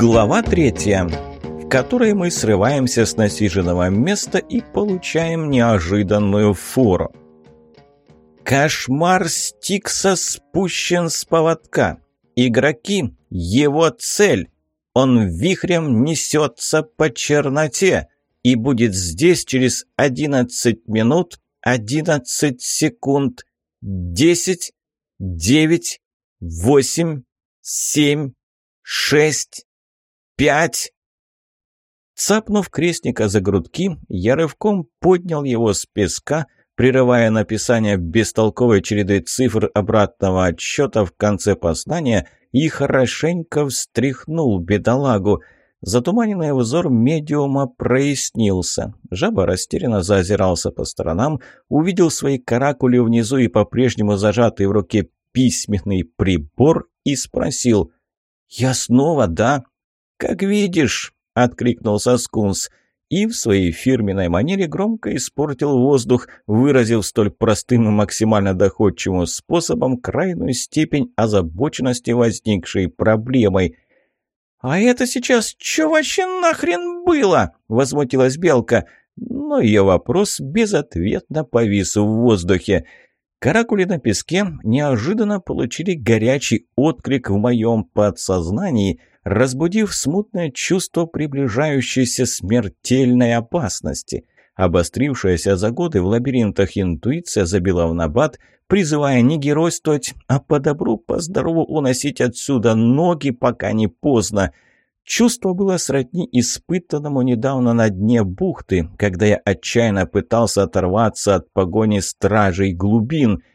Глава третья, в которой мы срываемся с насиженного места и получаем неожиданную фору. Кошмар Стикса спущен с поводка. Игроки — его цель. Он вихрем несется по черноте и будет здесь через 11 минут, 11 секунд, 10, 9, 8, 7, 6, пять!» Цапнув крестника за грудки, я рывком поднял его с песка, прерывая написание бестолковой череды цифр обратного отсчета в конце познания и хорошенько встряхнул бедолагу. Затуманенный взор медиума прояснился. Жаба растерянно заозирался по сторонам, увидел свои каракули внизу и по-прежнему зажатый в руке письменный прибор и спросил «Я снова, да?» «Как видишь», — откликнулся Скунс, и в своей фирменной манере громко испортил воздух, выразив столь простым и максимально доходчивым способом крайнюю степень озабоченности возникшей проблемой. «А это сейчас что вообще нахрен было?» — возмутилась Белка. Но ее вопрос безответно повис в воздухе. Каракули на песке неожиданно получили горячий отклик в моем подсознании — разбудив смутное чувство приближающейся смертельной опасности. Обострившаяся за годы в лабиринтах интуиция забила в набат, призывая не геройствовать, а по добру, по здорову уносить отсюда ноги, пока не поздно. Чувство было сродни испытанному недавно на дне бухты, когда я отчаянно пытался оторваться от погони стражей глубин –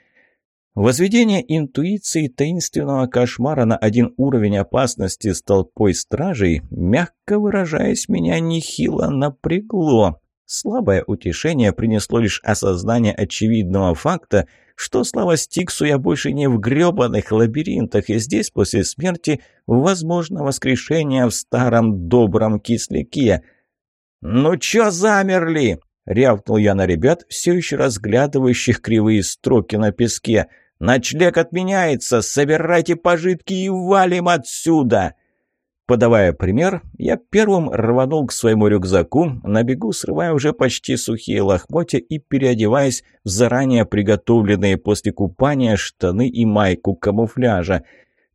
Возведение интуиции таинственного кошмара на один уровень опасности с толпой стражей, мягко выражаясь, меня нехило напрягло. Слабое утешение принесло лишь осознание очевидного факта, что, слава Стиксу, я больше не в грёбаных лабиринтах, и здесь после смерти возможно воскрешение в старом добром кисляке. «Ну чё замерли?» — рявкнул я на ребят, все еще разглядывающих кривые строки на песке — Ночлег отменяется, собирайте пожитки и валим отсюда!» Подавая пример, я первым рванул к своему рюкзаку, на бегу срывая уже почти сухие лохмотья и переодеваясь в заранее приготовленные после купания штаны и майку камуфляжа.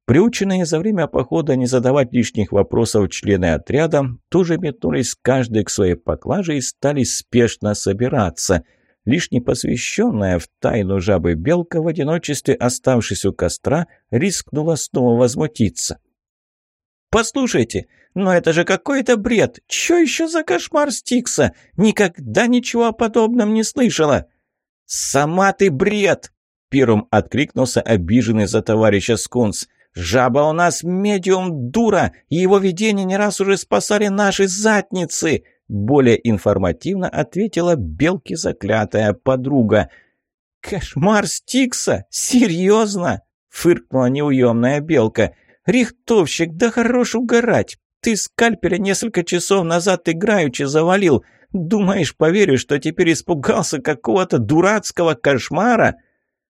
Приученные за время похода не задавать лишних вопросов члены отряда тоже метнулись каждый к своей поклаже и стали спешно собираться – Лишь непосвященная в тайну жабы белка в одиночестве, оставшись у костра, рискнула снова возмутиться. «Послушайте, но это же какой-то бред! Чё еще за кошмар Стикса? Никогда ничего о подобном не слышала!» «Сама ты бред!» — первым откликнулся обиженный за товарища Скунс. «Жаба у нас медиум дура, и его видения не раз уже спасали наши задницы!» Более информативно ответила Белки заклятая подруга. «Кошмар Стикса? Серьезно?» — фыркнула неуемная Белка. «Рихтовщик, да хорош угорать! Ты скальпеля несколько часов назад играючи завалил. Думаешь, поверю, что теперь испугался какого-то дурацкого кошмара?»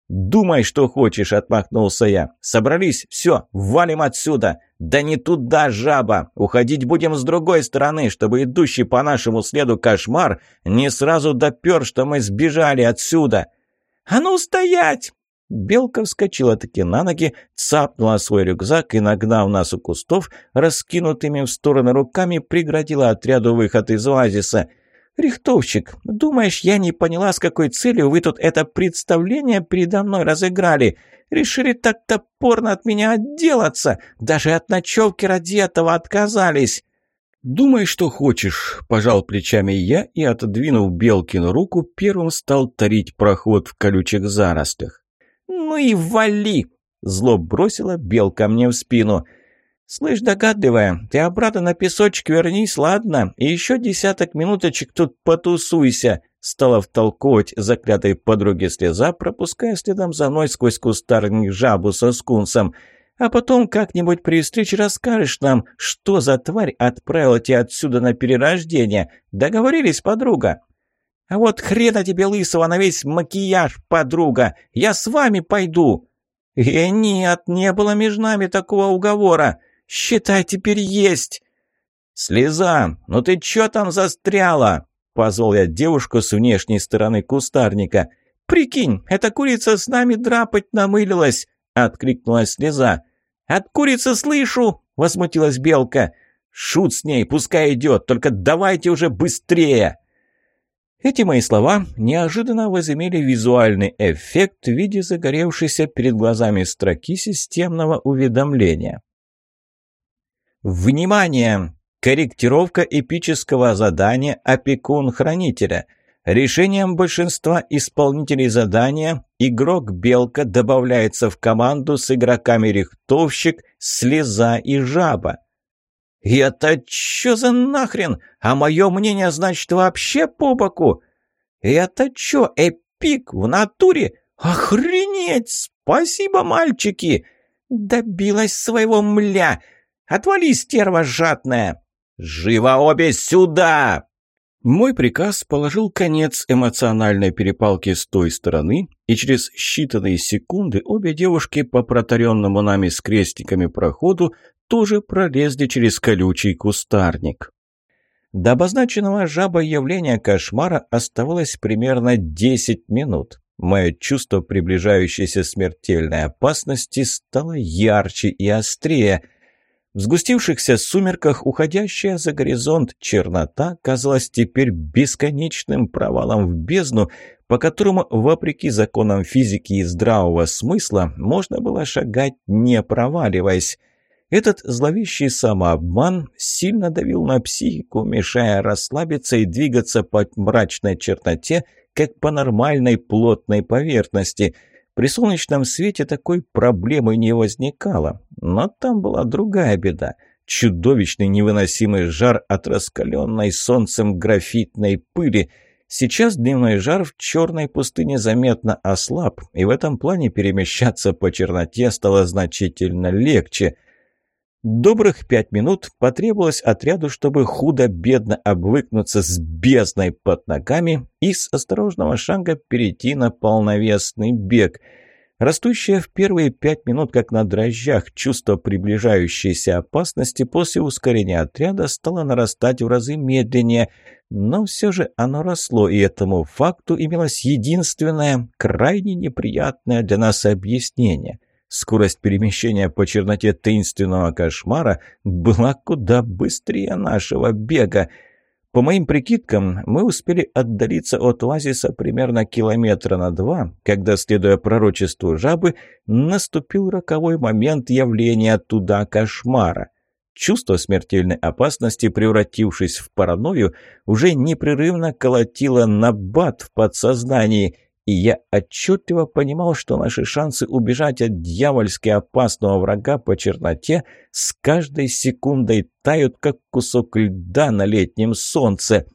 «Думай, что хочешь», — отмахнулся я. «Собрались, все, валим отсюда!» «Да не туда, жаба! Уходить будем с другой стороны, чтобы идущий по нашему следу кошмар не сразу допер, что мы сбежали отсюда!» «А ну, стоять!» Белка вскочила-таки на ноги, цапнула свой рюкзак и, нагнав нас у кустов, раскинутыми в стороны руками, преградила отряду выход из оазиса — «Рихтовщик, думаешь, я не поняла, с какой целью вы тут это представление передо мной разыграли? Решили так топорно от меня отделаться? Даже от ночевки ради этого отказались?» «Думай, что хочешь», – пожал плечами я и, отодвинув Белкину руку, первым стал тарить проход в колючих зарослях. «Ну и вали!» – зло бросила Белка мне в спину – «Слышь, догадливая, ты обратно на песочек вернись, ладно? И еще десяток минуточек тут потусуйся!» Стала втолковывать заклятой подруге слеза, пропуская следом за мной сквозь кустарник жабу со скунсом. «А потом как-нибудь при встрече расскажешь нам, что за тварь отправила тебя отсюда на перерождение. Договорились, подруга?» «А вот хрена тебе лысого на весь макияж, подруга! Я с вами пойду!» «Э, нет, не было между нами такого уговора!» «Считай, теперь есть!» «Слеза, ну ты чё там застряла?» – позвал я девушку с внешней стороны кустарника. «Прикинь, эта курица с нами драпать намылилась!» – откликнулась слеза. «От курицы слышу!» – возмутилась белка. «Шут с ней, пускай идет, только давайте уже быстрее!» Эти мои слова неожиданно возымели визуальный эффект в виде загоревшейся перед глазами строки системного уведомления. Внимание! Корректировка эпического задания «Опекун-хранителя». Решением большинства исполнителей задания игрок Белка добавляется в команду с игроками Рихтовщик, Слеза и Жаба. «Это чё за нахрен? А мое мнение, значит, вообще по боку?» «Это чё, эпик в натуре? Охренеть! Спасибо, мальчики!» «Добилась своего мля! Отвали, стерва жадная!» «Живо обе сюда!» Мой приказ положил конец эмоциональной перепалке с той стороны, и через считанные секунды обе девушки по протаренному нами с крестиками проходу тоже пролезли через колючий кустарник. До обозначенного жабой явления кошмара оставалось примерно 10 минут. Мое чувство приближающейся смертельной опасности стало ярче и острее – в сгустившихся сумерках уходящая за горизонт чернота казалась теперь бесконечным провалом в бездну, по которому, вопреки законам физики и здравого смысла, можно было шагать, не проваливаясь. Этот зловещий самообман сильно давил на психику, мешая расслабиться и двигаться по мрачной черноте, как по нормальной плотной поверхности – при солнечном свете такой проблемы не возникало, но там была другая беда. Чудовищный невыносимый жар от раскаленной солнцем графитной пыли. Сейчас дневной жар в черной пустыне заметно ослаб, и в этом плане перемещаться по черноте стало значительно легче – Добрых пять минут потребовалось отряду, чтобы худо-бедно обвыкнуться с бездной под ногами и с осторожного шага перейти на полновесный бег. Растущее в первые пять минут, как на дрожжах, чувство приближающейся опасности после ускорения отряда стало нарастать в разы медленнее, но все же оно росло, и этому факту имелось единственное, крайне неприятное для нас объяснение – Скорость перемещения по черноте таинственного кошмара была куда быстрее нашего бега. По моим прикидкам, мы успели отдалиться от оазиса примерно километра на два, когда, следуя пророчеству жабы, наступил роковой момент явления туда кошмара. Чувство смертельной опасности, превратившись в паранойю, уже непрерывно колотило на бат в подсознании – и я отчетливо понимал, что наши шансы убежать от дьявольски опасного врага по черноте с каждой секундой тают, как кусок льда на летнем солнце.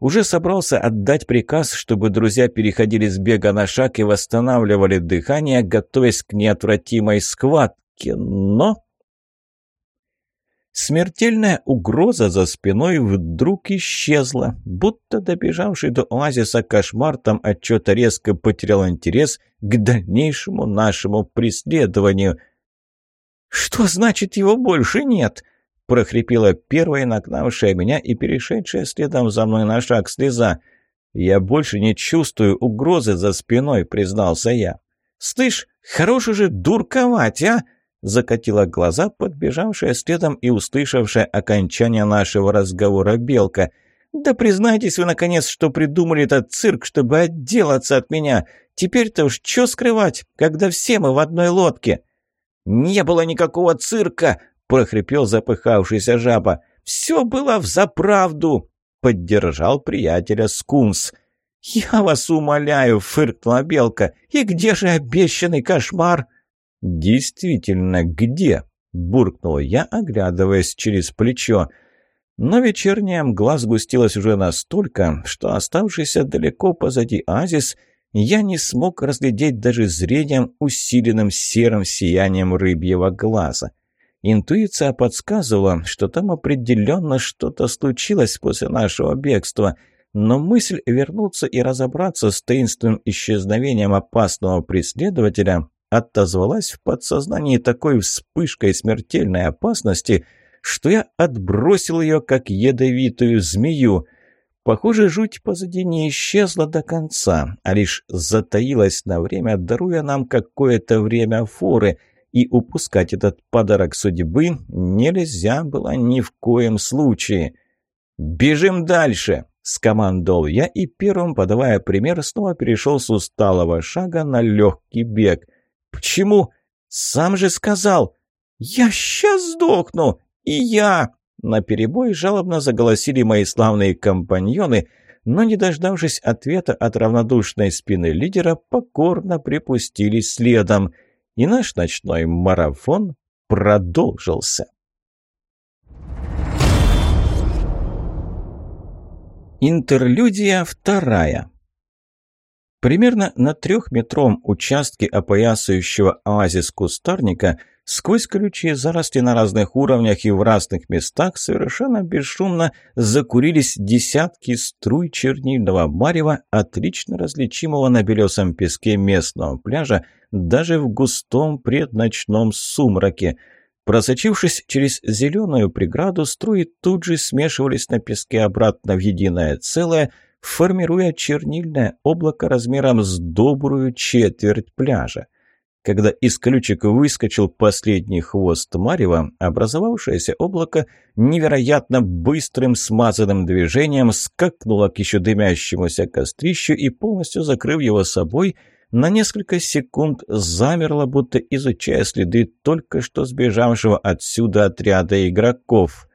Уже собрался отдать приказ, чтобы друзья переходили с бега на шаг и восстанавливали дыхание, готовясь к неотвратимой схватке, но... Смертельная угроза за спиной вдруг исчезла, будто добежавший до оазиса кошмар там отчета резко потерял интерес к дальнейшему нашему преследованию. «Что значит его больше нет?» – прохрипела первая, нагнавшая меня и перешедшая следом за мной на шаг слеза. «Я больше не чувствую угрозы за спиной», – признался я. «Слышь, хорош уже дурковать, а!» Закатила глаза, подбежавшая следом и услышавшая окончание нашего разговора белка. «Да признайтесь вы, наконец, что придумали этот цирк, чтобы отделаться от меня. Теперь-то уж что скрывать, когда все мы в одной лодке?» «Не было никакого цирка!» – прохрипел запыхавшийся жаба. «Все было взаправду!» – поддержал приятеля Скунс. «Я вас умоляю!» – фыркнула белка. «И где же обещанный кошмар?» «Действительно, где?» – буркнул я, оглядываясь через плечо. Но вечерняя мгла сгустилась уже настолько, что оставшийся далеко позади Азис я не смог разглядеть даже зрением, усиленным серым сиянием рыбьего глаза. Интуиция подсказывала, что там определенно что-то случилось после нашего бегства, но мысль вернуться и разобраться с таинственным исчезновением опасного преследователя отозвалась в подсознании такой вспышкой смертельной опасности, что я отбросил ее, как ядовитую змею. Похоже, жуть позади не исчезла до конца, а лишь затаилась на время, даруя нам какое-то время форы, и упускать этот подарок судьбы нельзя было ни в коем случае. «Бежим дальше!» – скомандовал я и первым, подавая пример, снова перешел с усталого шага на легкий бег. «Почему? Сам же сказал!» «Я сейчас сдохну! И я!» На перебой жалобно заголосили мои славные компаньоны, но, не дождавшись ответа от равнодушной спины лидера, покорно припустили следом. И наш ночной марафон продолжился. Интерлюдия вторая. Примерно на трехметровом участке опоясывающего оазис кустарника – Сквозь колючие заросли на разных уровнях и в разных местах совершенно бесшумно закурились десятки струй чернильного марева, отлично различимого на белесом песке местного пляжа, даже в густом предночном сумраке. Просочившись через зеленую преграду, струи тут же смешивались на песке обратно в единое целое, формируя чернильное облако размером с добрую четверть пляжа. Когда из колючек выскочил последний хвост Марева, образовавшееся облако невероятно быстрым смазанным движением скакнуло к еще дымящемуся кострищу и, полностью закрыв его собой, на несколько секунд замерло, будто изучая следы только что сбежавшего отсюда отряда игроков.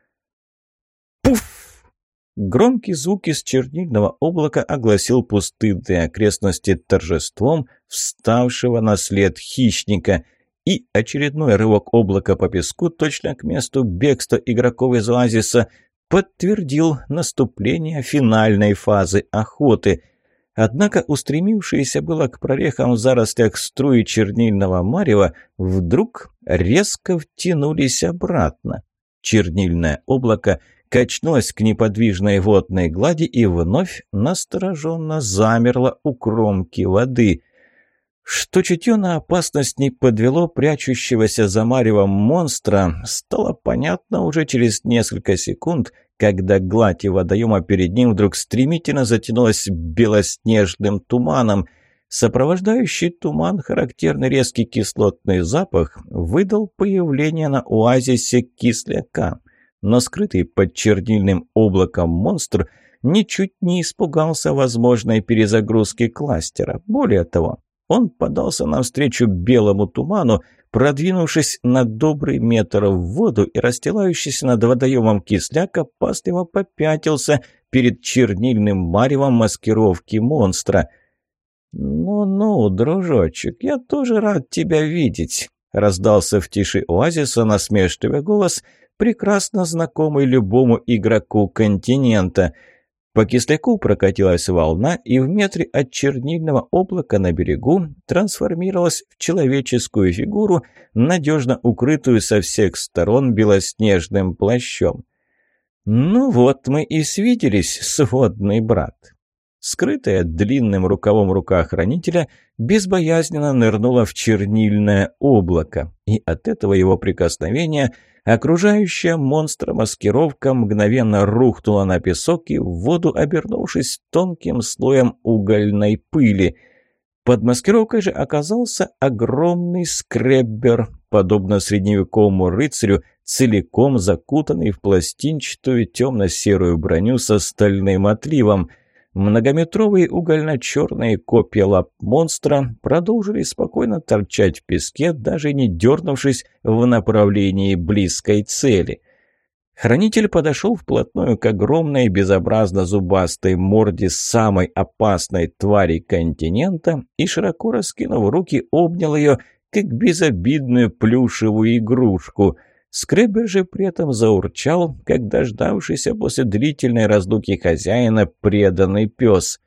Громкий звук из чернильного облака огласил пустынные окрестности торжеством вставшего на след хищника. И очередной рывок облака по песку точно к месту бегства игроков из оазиса подтвердил наступление финальной фазы охоты. Однако устремившиеся было к прорехам в зарослях струи чернильного марева вдруг резко втянулись обратно. Чернильное облако – качнулась к неподвижной водной глади и вновь настороженно замерла у кромки воды. Что чутье на опасность не подвело прячущегося за маревом монстра, стало понятно уже через несколько секунд, когда гладь и водоема перед ним вдруг стремительно затянулась белоснежным туманом. Сопровождающий туман, характерный резкий кислотный запах, выдал появление на оазисе кисляка но скрытый под чернильным облаком монстр ничуть не испугался возможной перезагрузки кластера. Более того, он подался навстречу белому туману, продвинувшись на добрый метр в воду и расстилающийся над водоемом кисляк опасливо попятился перед чернильным маревом маскировки монстра. «Ну-ну, дружочек, я тоже рад тебя видеть», — раздался в тиши оазиса насмешливый голос, прекрасно знакомый любому игроку континента. По кисляку прокатилась волна, и в метре от чернильного облака на берегу трансформировалась в человеческую фигуру, надежно укрытую со всех сторон белоснежным плащом. «Ну вот мы и свиделись, сводный брат». Скрытая длинным рукавом рука хранителя безбоязненно нырнула в чернильное облако, и от этого его прикосновения – Окружающая монстра маскировка мгновенно рухнула на песок и в воду, обернувшись тонким слоем угольной пыли. Под маскировкой же оказался огромный скреббер, подобно средневековому рыцарю, целиком закутанный в пластинчатую темно-серую броню со стальным отливом – Многометровые угольно-черные копья лап монстра продолжили спокойно торчать в песке, даже не дернувшись в направлении близкой цели. Хранитель подошел вплотную к огромной безобразно зубастой морде самой опасной твари континента и, широко раскинув руки, обнял ее, как безобидную плюшевую игрушку – Скребер же при этом заурчал, как дождавшийся после длительной разлуки хозяина преданный пес.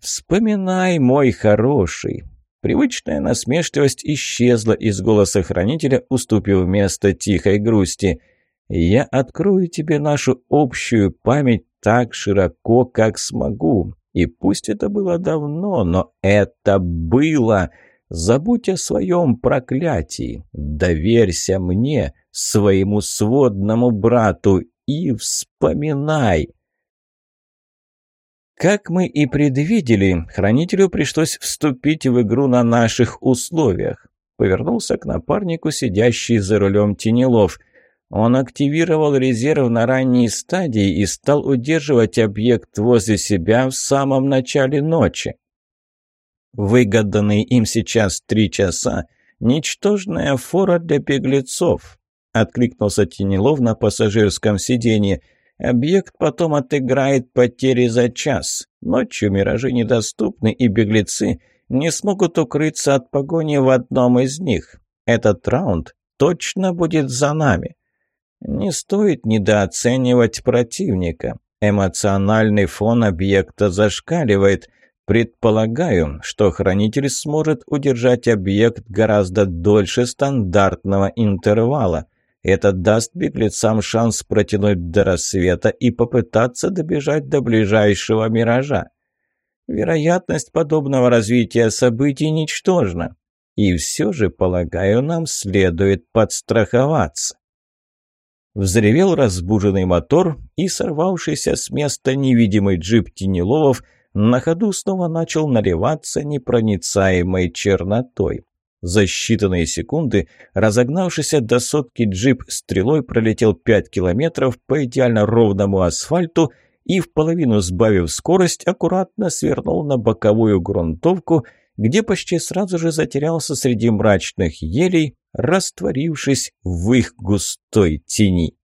«Вспоминай, мой хороший!» Привычная насмешливость исчезла из голоса хранителя, уступив место тихой грусти. «Я открою тебе нашу общую память так широко, как смогу. И пусть это было давно, но это было. Забудь о своем проклятии. Доверься мне. своему сводному брату, и вспоминай. Как мы и предвидели, хранителю пришлось вступить в игру на наших условиях. Повернулся к напарнику, сидящий за рулем Тенелов. Он активировал резерв на ранней стадии и стал удерживать объект возле себя в самом начале ночи. Выгоданные им сейчас три часа – ничтожная фора для беглецов, откликнулся Тенелов на пассажирском сиденье. Объект потом отыграет потери за час. Ночью миражи недоступны, и беглецы не смогут укрыться от погони в одном из них. Этот раунд точно будет за нами. Не стоит недооценивать противника. Эмоциональный фон объекта зашкаливает. Предполагаю, что хранитель сможет удержать объект гораздо дольше стандартного интервала. Это даст беглецам шанс протянуть до рассвета и попытаться добежать до ближайшего миража. Вероятность подобного развития событий ничтожна. И все же, полагаю, нам следует подстраховаться. Взревел разбуженный мотор, и сорвавшийся с места невидимый джип Тенеловов на ходу снова начал наливаться непроницаемой чернотой. За считанные секунды разогнавшийся до сотки джип стрелой пролетел 5 километров по идеально ровному асфальту и, в половину сбавив скорость, аккуратно свернул на боковую грунтовку, где почти сразу же затерялся среди мрачных елей, растворившись в их густой тени.